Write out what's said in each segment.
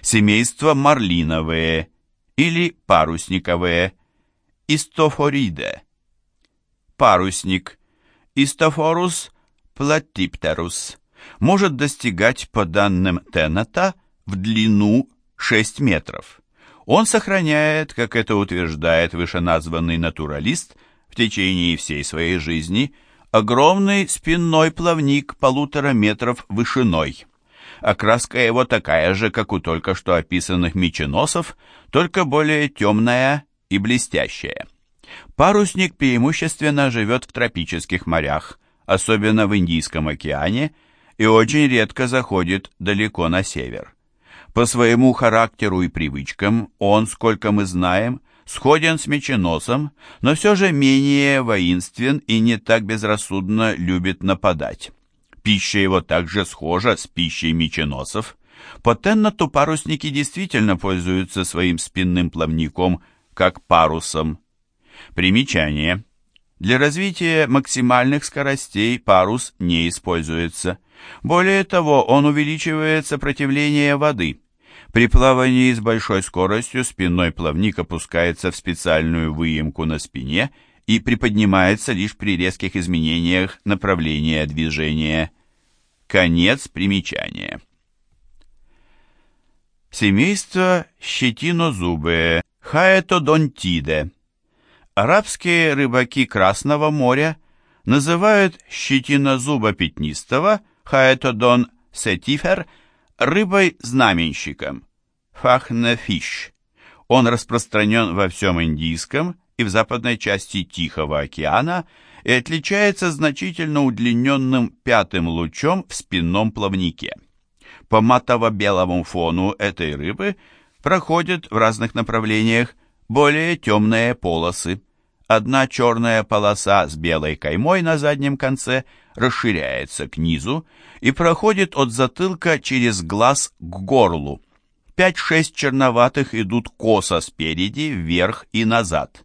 Семейство марлиновые или парусниковые. Истофориде. Парусник. Истофорус платиптерус. Может достигать, по данным Теннета, в длину 6 метров. Он сохраняет, как это утверждает вышеназванный натуралист, в течение всей своей жизни огромный спинной плавник полутора метров вышиной. Окраска его такая же, как у только что описанных меченосов, только более темная и блестящая. Парусник преимущественно живет в тропических морях, особенно в Индийском океане, и очень редко заходит далеко на север. По своему характеру и привычкам он, сколько мы знаем, сходен с меченосом, но все же менее воинствен и не так безрассудно любит нападать. Пища его также схожа с пищей меченосов. По Теннату парусники действительно пользуются своим спинным плавником как парусом. Примечание. Для развития максимальных скоростей парус не используется. Более того, он увеличивает сопротивление воды. При плавании с большой скоростью спинной плавник опускается в специальную выемку на спине и приподнимается лишь при резких изменениях направления движения. Конец примечания. Семейство щетинозубые Хаэтодонтиде. Арабские рыбаки Красного моря называют щетинозуба пятнистого Хаэтодон сетифер рыбой-знаменщиком Фахнефиш. Он распространен во всем Индийском и в западной части Тихого океана и отличается значительно удлиненным пятым лучом в спинном плавнике. По матово-белому фону этой рыбы проходят в разных направлениях более темные полосы. Одна черная полоса с белой каймой на заднем конце расширяется к низу и проходит от затылка через глаз к горлу. Пять-шесть черноватых идут косо спереди, вверх и назад.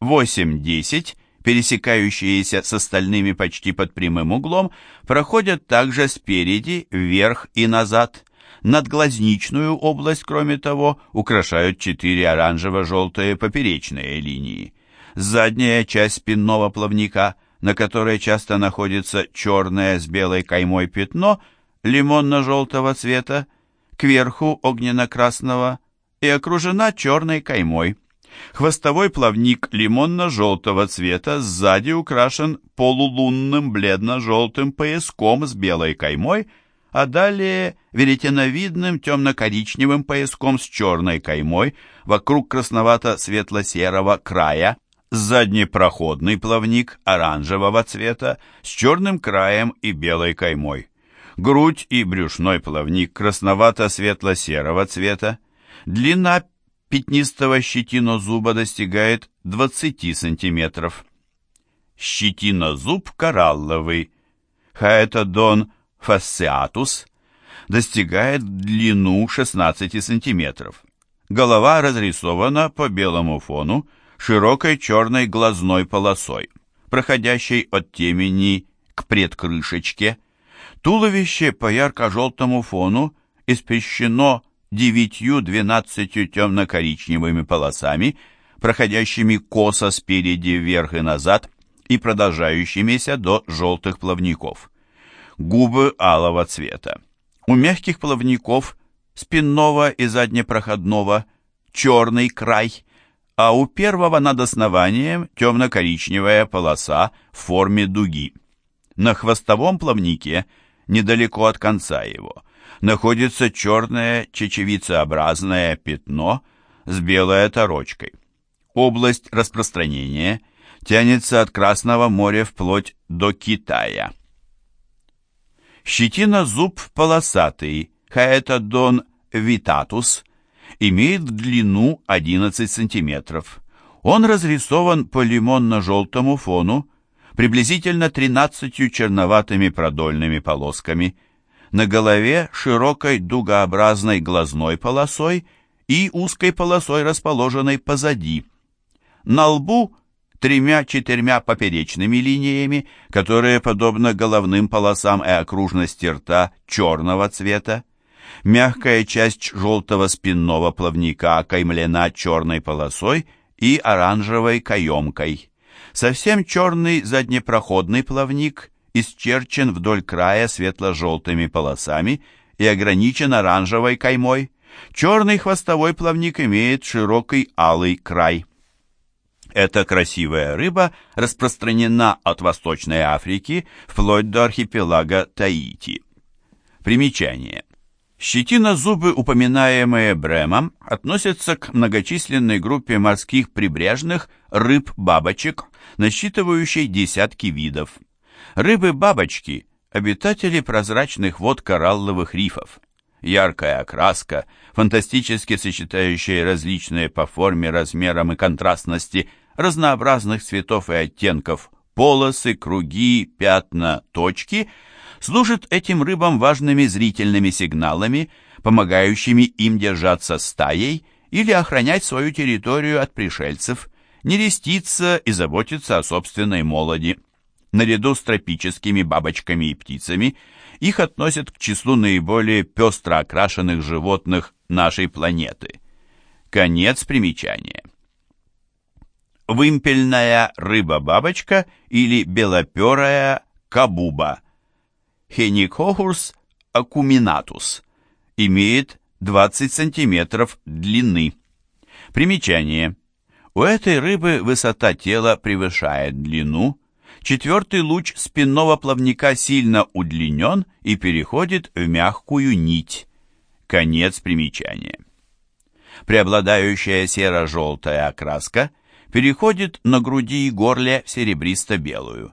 Восемь-десять пересекающиеся с остальными почти под прямым углом, проходят также спереди, вверх и назад. Надглазничную область, кроме того, украшают четыре оранжево-желтые поперечные линии. Задняя часть спинного плавника, на которой часто находится черное с белой каймой пятно лимонно-желтого цвета, кверху огненно-красного и окружена черной каймой. Хвостовой плавник лимонно-желтого цвета сзади украшен полулунным бледно-желтым пояском с белой каймой, а далее веретеновидным темно-коричневым пояском с черной каймой вокруг красновато-светло-серого края, заднепроходный плавник оранжевого цвета с черным краем и белой каймой, грудь и брюшной плавник красновато-светло-серого цвета, длина пятнистого щетинозуба достигает 20 сантиметров. Щетинозуб коралловый, хаэтодон фасциатус, достигает длину 16 сантиметров. Голова разрисована по белому фону широкой черной глазной полосой, проходящей от темени к предкрышечке. Туловище по ярко-желтому фону испещено девятью-двенадцатью темно-коричневыми полосами, проходящими косо спереди вверх и назад и продолжающимися до желтых плавников. Губы алого цвета. У мягких плавников спинного и заднепроходного черный край, а у первого над основанием темно-коричневая полоса в форме дуги. На хвостовом плавнике, недалеко от конца его, находится черное чечевицеобразное пятно с белой оторочкой. Область распространения тянется от Красного моря вплоть до Китая. Щетина-зуб полосатый, хаэтодон витатус, имеет длину 11 см. Он разрисован по лимонно-желтому фону, приблизительно 13 черноватыми продольными полосками – на голове широкой дугообразной глазной полосой и узкой полосой, расположенной позади. На лбу тремя-четырьмя поперечными линиями, которые, подобно головным полосам и окружности рта, черного цвета. Мягкая часть желтого спинного плавника окаймлена черной полосой и оранжевой каемкой. Совсем черный заднепроходный плавник исчерчен вдоль края светло-желтыми полосами и ограничен оранжевой каймой. Черный хвостовой плавник имеет широкий алый край. Эта красивая рыба распространена от Восточной Африки вплоть до архипелага Таити. Примечание. Щетинозубы, упоминаемые Бремом, относятся к многочисленной группе морских прибрежных рыб-бабочек, насчитывающей десятки видов. Рыбы-бабочки – обитатели прозрачных вод коралловых рифов. Яркая окраска, фантастически сочетающая различные по форме, размерам и контрастности разнообразных цветов и оттенков, полосы, круги, пятна, точки, служит этим рыбам важными зрительными сигналами, помогающими им держаться стаей или охранять свою территорию от пришельцев, нереститься и заботиться о собственной молоди. Наряду с тропическими бабочками и птицами их относят к числу наиболее пестро окрашенных животных нашей планеты. Конец примечания вымпельная рыба-бабочка или белоперая кабуба. Хеникохурс акуминатус имеет 20 см длины. Примечание. У этой рыбы высота тела превышает длину. Четвертый луч спинного плавника сильно удлинен и переходит в мягкую нить. Конец примечания. Преобладающая серо-желтая окраска – переходит на груди и горле серебристо-белую.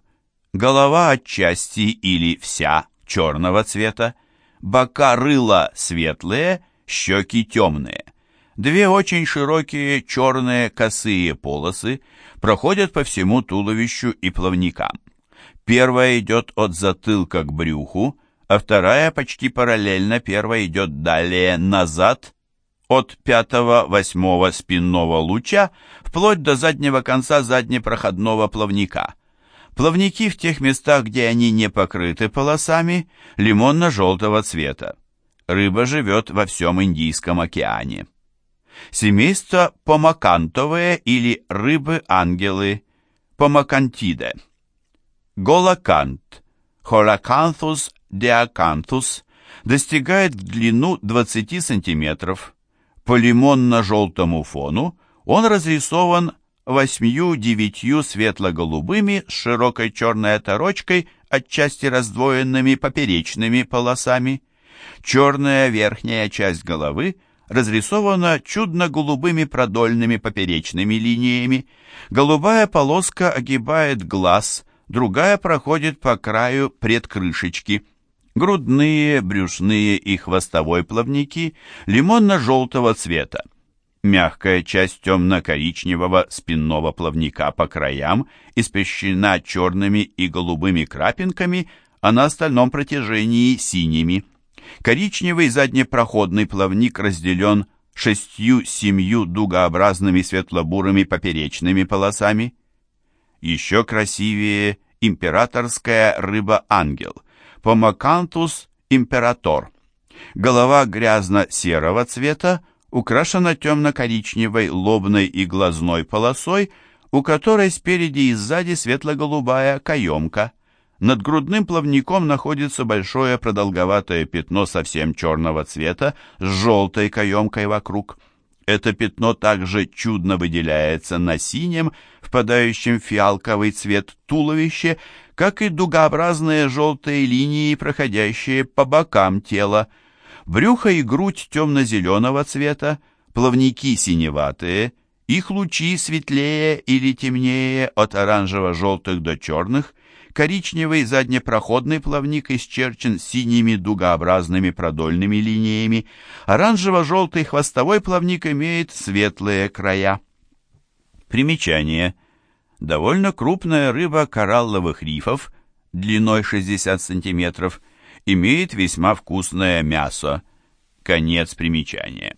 Голова отчасти или вся черного цвета, бока рыла светлые, щеки темные. Две очень широкие черные косые полосы проходят по всему туловищу и плавникам. Первая идет от затылка к брюху, а вторая почти параллельно первой идет далее назад от пятого-восьмого спинного луча вплоть до заднего конца заднепроходного плавника. Плавники в тех местах, где они не покрыты полосами, лимонно-желтого цвета. Рыба живет во всем Индийском океане. Семейство помакантовые или рыбы-ангелы, помакантиде. Голокант, Холаканthus deacanthus, достигает в длину 20 сантиметров, по лимонно-желтому фону он разрисован восьмью-девятью светло-голубыми с широкой черной оторочкой, отчасти раздвоенными поперечными полосами. Черная верхняя часть головы разрисована чудно-голубыми продольными поперечными линиями. Голубая полоска огибает глаз, другая проходит по краю предкрышечки – грудные, брюшные и хвостовой плавники лимонно-желтого цвета. Мягкая часть темно-коричневого спинного плавника по краям испещрена черными и голубыми крапинками, а на остальном протяжении синими. Коричневый заднепроходный плавник разделен шестью-семью дугообразными светло-бурыми поперечными полосами. Еще красивее императорская рыба-ангел – Помакантус император. Голова грязно-серого цвета, украшена темно-коричневой лобной и глазной полосой, у которой спереди и сзади светло-голубая каемка. Над грудным плавником находится большое продолговатое пятно совсем черного цвета с желтой каемкой вокруг. Это пятно также чудно выделяется на синем, впадающем в фиалковый цвет туловище, как и дугообразные желтые линии, проходящие по бокам тела. Брюхо и грудь темно-зеленого цвета, плавники синеватые, их лучи светлее или темнее от оранжево-желтых до черных, коричневый заднепроходный плавник исчерчен синими дугообразными продольными линиями, оранжево-желтый хвостовой плавник имеет светлые края. Примечание довольно крупная рыба коралловых рифов длиной 60 см имеет весьма вкусное мясо. Конец примечания.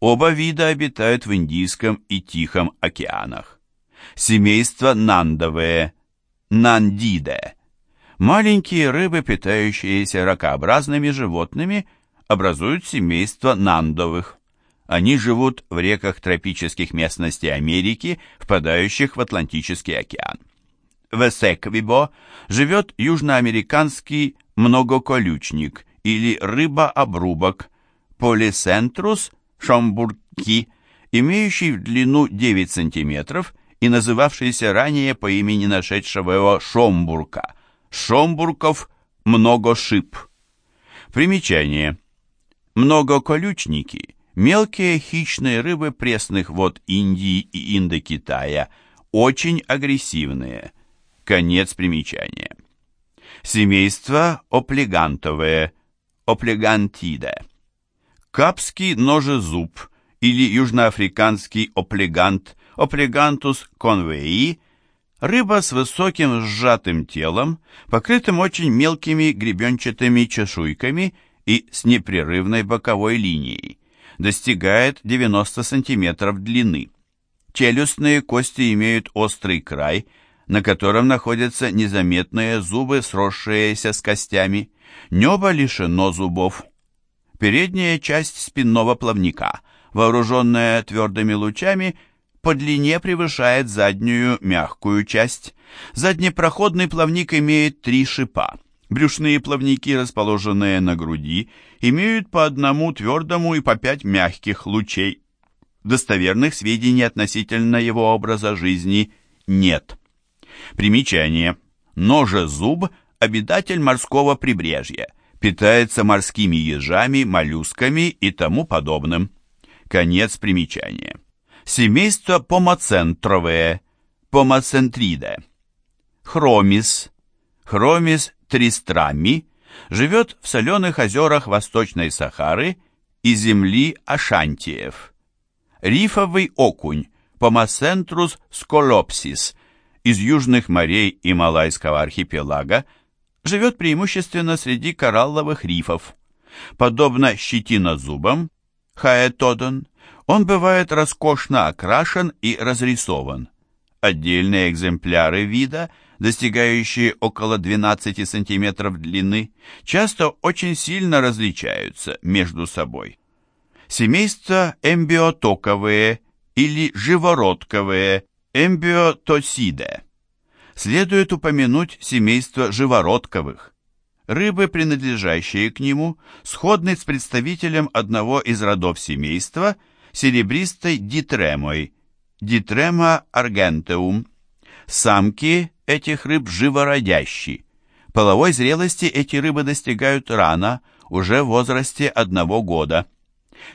Оба вида обитают в Индийском и Тихом океанах. Семейство нандовые, нандиде. Маленькие рыбы, питающиеся ракообразными животными, образуют семейство нандовых. Они живут в реках тропических местностей Америки, впадающих в Атлантический океан. В Эсеквибо живет южноамериканский многоколючник или рыба-обрубок Полисентрус шомбурки, имеющий в длину 9 см и называвшийся ранее по имени нашедшего его Шомбурка. Шомбурков многошип. Примечание. Многоколючники – Мелкие хищные рыбы пресных вод Индии и Индокитая очень агрессивные. Конец примечания. Семейство оплегантовые, оплегантиде. Капский ножезуб или южноафриканский оплегант, оплегантус конвеи, рыба с высоким сжатым телом, покрытым очень мелкими гребенчатыми чешуйками и с непрерывной боковой линией достигает 90 см длины. Челюстные кости имеют острый край, на котором находятся незаметные зубы, сросшиеся с костями. Небо лишено зубов. Передняя часть спинного плавника, вооруженная твердыми лучами, по длине превышает заднюю мягкую часть. Заднепроходный плавник имеет три шипа. Брюшные плавники, расположенные на груди, имеют по одному твердому и по пять мягких лучей. Достоверных сведений относительно его образа жизни нет. Примечание. Ножезуб – обитатель морского прибрежья, питается морскими ежами, моллюсками и тому подобным. Конец примечания. Семейство помоцентровые, помоцентриде. Хромис, хромис тристрами живет в соленых озерах Восточной Сахары и земли Ашантиев. Рифовый окунь Помасентрус сколопсис из южных морей и Малайского архипелага живет преимущественно среди коралловых рифов. Подобно щетинозубам, хаэтодон, он бывает роскошно окрашен и разрисован. Отдельные экземпляры вида – достигающие около 12 см длины, часто очень сильно различаются между собой. Семейства эмбиотоковые или живородковые эмбиотосиде. Следует упомянуть семейство живородковых. Рыбы, принадлежащие к нему, сходны с представителем одного из родов семейства, серебристой дитремой, дитрема аргентеум. Самки этих рыб живородящий. Половой зрелости эти рыбы достигают рано, уже в возрасте одного года.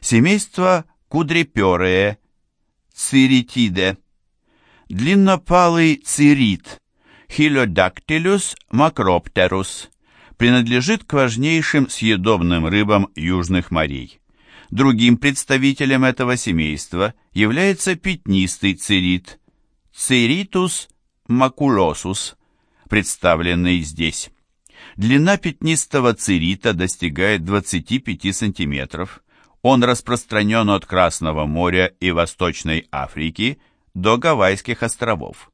Семейство кудреперые, циритиде. Длиннопалый цирит, Chilodactylus macropterus, принадлежит к важнейшим съедобным рыбам южных морей. Другим представителем этого семейства является пятнистый цирит, Cirrhitus maculosus, представленный здесь. Длина пятнистого цирита достигает 25 см. Он распространен от Красного моря и Восточной Африки до Гавайских островов.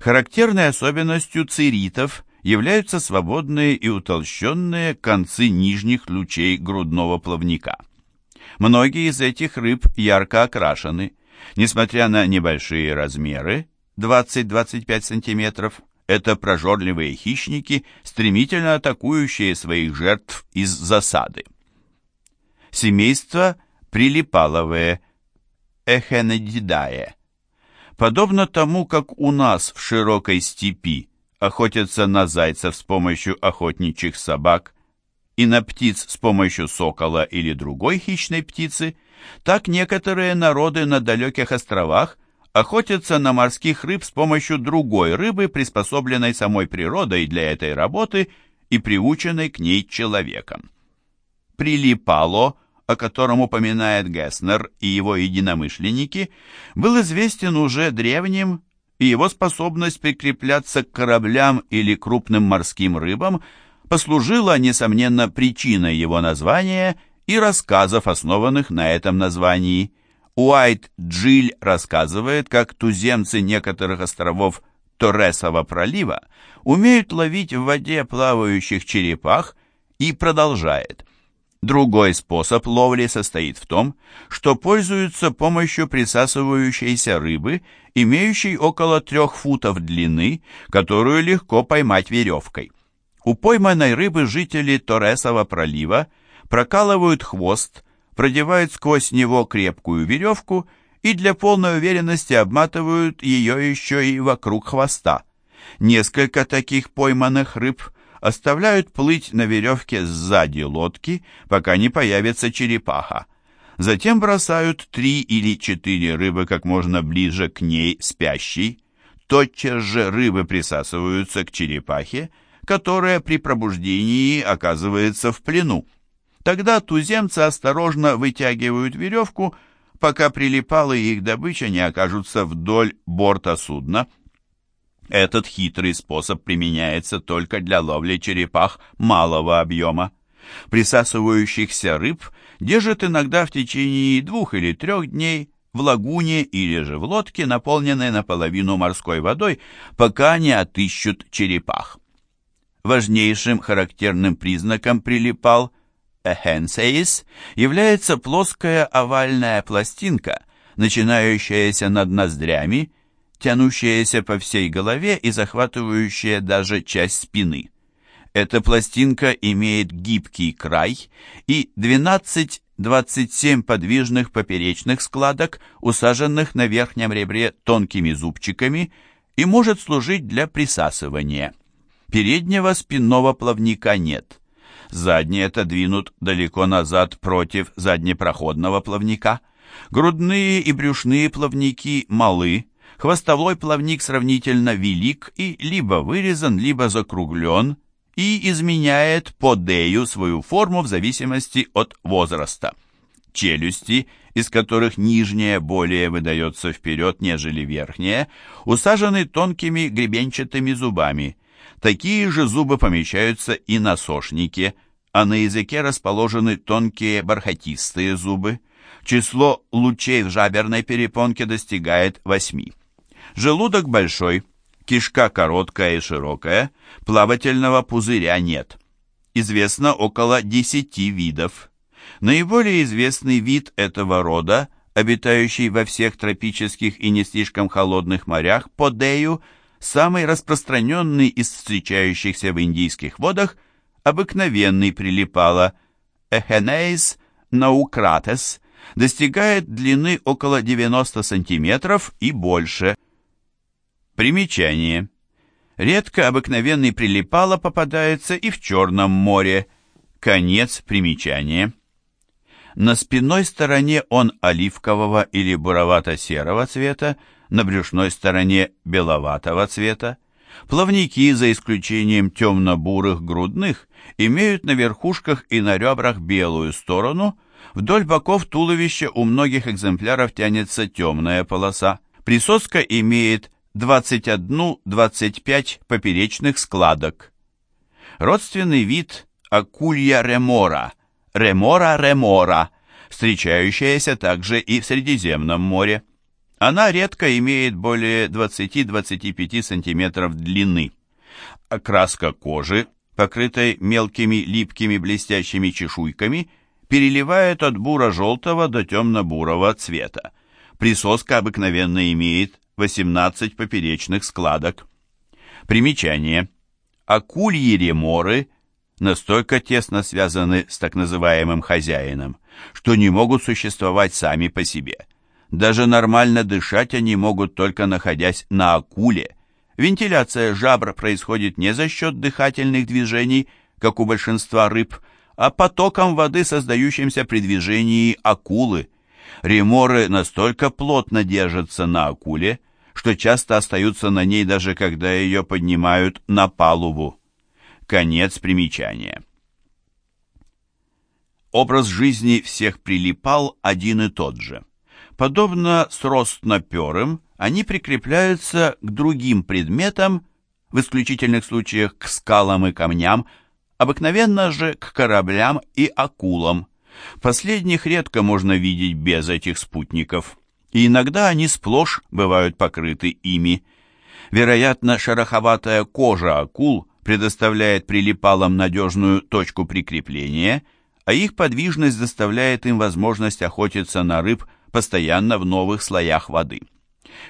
Характерной особенностью циритов являются свободные и утолщенные концы нижних лучей грудного плавника. Многие из этих рыб ярко окрашены. Несмотря на небольшие размеры, 20-25 см – это прожорливые хищники, стремительно атакующие своих жертв из засады. Семейство прилипаловые, эхенедидае. Подобно тому, как у нас в широкой степи охотятся на зайцев с помощью охотничьих собак и на птиц с помощью сокола или другой хищной птицы, так некоторые народы на далеких островах охотятся на морских рыб с помощью другой рыбы, приспособленной самой природой для этой работы и приученной к ней человеком. Прилипало, о котором упоминает Гесснер и его единомышленники, был известен уже древним, и его способность прикрепляться к кораблям или крупным морским рыбам послужила, несомненно, причиной его названия и рассказов, основанных на этом названии – Уайт Джиль рассказывает, как туземцы некоторых островов Торресова пролива умеют ловить в воде плавающих черепах и продолжает. Другой способ ловли состоит в том, что пользуются помощью присасывающейся рыбы, имеющей около трех футов длины, которую легко поймать веревкой. У пойманной рыбы жители Торресова пролива прокалывают хвост, продевают сквозь него крепкую веревку и для полной уверенности обматывают ее еще и вокруг хвоста. Несколько таких пойманных рыб оставляют плыть на веревке сзади лодки, пока не появится черепаха. Затем бросают три или четыре рыбы как можно ближе к ней спящей. Тотчас же рыбы присасываются к черепахе, которая при пробуждении оказывается в плену. Тогда туземцы осторожно вытягивают веревку, пока прилипалые их добыча не окажутся вдоль борта судна. Этот хитрый способ применяется только для ловли черепах малого объема. Присасывающихся рыб держат иногда в течение двух или трех дней в лагуне или же в лодке, наполненной наполовину морской водой, пока не отыщут черепах. Важнейшим характерным признаком прилипал эхенсеис является плоская овальная пластинка, начинающаяся над ноздрями тянущаяся по всей голове и захватывающая даже часть спины. Эта пластинка имеет гибкий край и 12-27 подвижных поперечных складок, усаженных на верхнем ребре тонкими зубчиками, и может служить для присасывания. Переднего спинного плавника нет. Задний отодвинут далеко назад против заднепроходного плавника. Грудные и брюшные плавники малы, хвостовой плавник сравнительно велик и либо вырезан, либо закруглен и изменяет по дею свою форму в зависимости от возраста. Челюсти, из которых нижняя более выдается вперед, нежели верхняя, усажены тонкими гребенчатыми зубами. Такие же зубы помещаются и на сошнике, а на языке расположены тонкие бархатистые зубы. Число лучей в жаберной перепонке достигает восьми. Желудок большой, кишка короткая и широкая, плавательного пузыря нет. Известно около 10 видов. Наиболее известный вид этого рода, обитающий во всех тропических и не слишком холодных морях, подею, самый распространенный из встречающихся в индийских водах, обыкновенный прилипало Эхенеис наукратес, достигает длины около 90 сантиметров и больше – Примечание. Редко обыкновенный прилипало попадается и в Черном море. Конец примечания. На спинной стороне он оливкового или буровато-серого цвета, на брюшной стороне беловатого цвета. Плавники, за исключением темно-бурых грудных, имеют на верхушках и на ребрах белую сторону, вдоль боков туловища у многих экземпляров тянется темная полоса. Присоска имеет 21-25 поперечных складок. Родственный вид акулья ремора, ремора ремора, встречающаяся также и в Средиземном море. Она редко имеет более 20-25 см длины. Окраска кожи, покрытой мелкими липкими блестящими чешуйками, переливает от буро-желтого до темно-бурого цвета. Присоска обыкновенно имеет 18 поперечных складок. Примечание. Акульи реморы настолько тесно связаны с так называемым хозяином, что не могут существовать сами по себе. Даже нормально дышать они могут только находясь на акуле. Вентиляция жабр происходит не за счет дыхательных движений, как у большинства рыб, а потоком воды, создающимся при движении акулы. Реморы настолько плотно держатся на акуле, что часто остаются на ней даже когда ее поднимают на палубу. Конец примечания. Образ жизни всех прилипал один и тот же. Подобно сростноперым, они прикрепляются к другим предметам, в исключительных случаях к скалам и камням, обыкновенно же к кораблям и акулам. Последних редко можно видеть без этих спутников и иногда они сплошь бывают покрыты ими. Вероятно, шероховатая кожа акул предоставляет прилипалам надежную точку прикрепления, а их подвижность заставляет им возможность охотиться на рыб постоянно в новых слоях воды.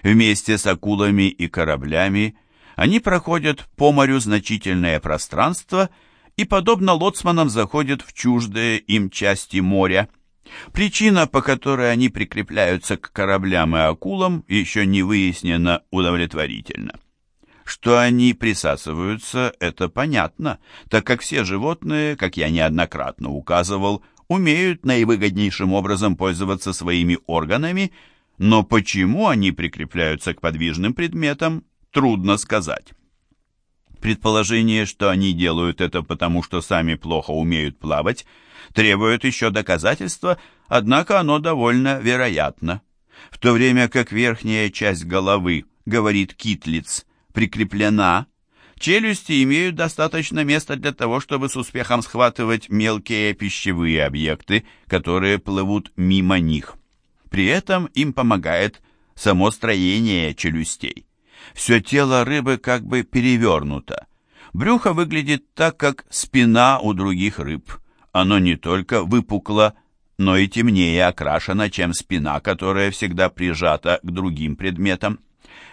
Вместе с акулами и кораблями они проходят по морю значительное пространство и, подобно лоцманам, заходят в чуждые им части моря. Причина, по которой они прикрепляются к кораблям и акулам, еще не выяснена удовлетворительно. Что они присасываются, это понятно, так как все животные, как я неоднократно указывал, умеют наивыгоднейшим образом пользоваться своими органами, но почему они прикрепляются к подвижным предметам, трудно сказать. Предположение, что они делают это потому, что сами плохо умеют плавать, требует еще доказательства, однако оно довольно вероятно. В то время как верхняя часть головы, говорит Китлиц, прикреплена, челюсти имеют достаточно места для того, чтобы с успехом схватывать мелкие пищевые объекты, которые плывут мимо них. При этом им помогает само строение челюстей. Все тело рыбы как бы перевернуто. Брюхо выглядит так, как спина у других рыб. Оно не только выпукло, но и темнее окрашено, чем спина, которая всегда прижата к другим предметам.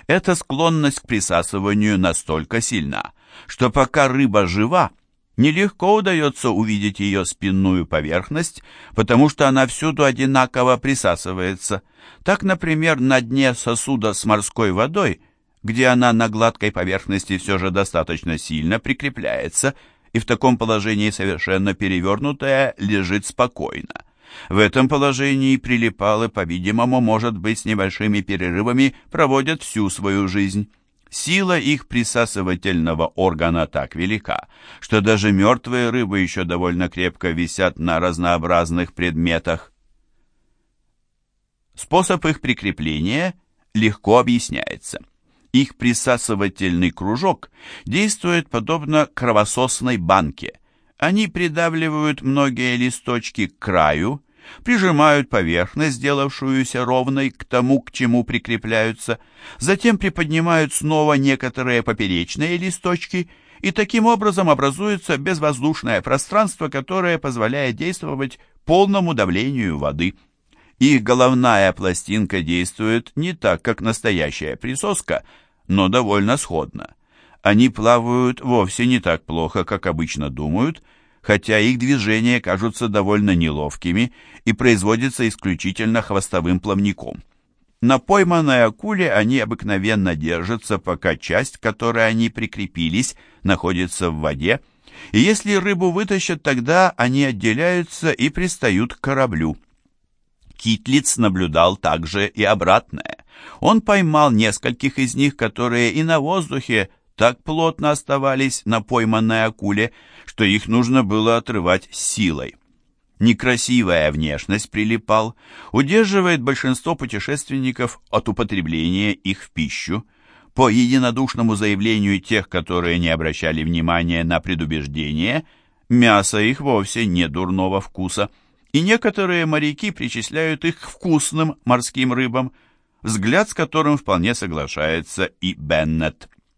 Эта склонность к присасыванию настолько сильна, что пока рыба жива, нелегко удается увидеть ее спинную поверхность, потому что она всюду одинаково присасывается. Так, например, на дне сосуда с морской водой, где она на гладкой поверхности все же достаточно сильно прикрепляется, и в таком положении совершенно перевернутая лежит спокойно. В этом положении прилипалы, по-видимому, может быть, с небольшими перерывами проводят всю свою жизнь. Сила их присасывательного органа так велика, что даже мертвые рыбы еще довольно крепко висят на разнообразных предметах. Способ их прикрепления легко объясняется. Их присасывательный кружок действует подобно кровососной банке. Они придавливают многие листочки к краю, прижимают поверхность, сделавшуюся ровной, к тому, к чему прикрепляются, затем приподнимают снова некоторые поперечные листочки, и таким образом образуется безвоздушное пространство, которое позволяет действовать полному давлению воды. Их головная пластинка действует не так, как настоящая присоска, но довольно сходно. Они плавают вовсе не так плохо, как обычно думают, хотя их движения кажутся довольно неловкими и производятся исключительно хвостовым плавником. На пойманной акуле они обыкновенно держатся, пока часть, к которой они прикрепились, находится в воде, и если рыбу вытащат, тогда они отделяются и пристают к кораблю. Китлиц наблюдал также и обратное. Он поймал нескольких из них, которые и на воздухе так плотно оставались на пойманной акуле, что их нужно было отрывать силой. Некрасивая внешность прилипал, удерживает большинство путешественников от употребления их в пищу. По единодушному заявлению тех, которые не обращали внимания на предубеждение, мясо их вовсе не дурного вкуса, и некоторые моряки причисляют их к вкусным морским рыбам, взгляд с которым вполне соглашается и Беннет.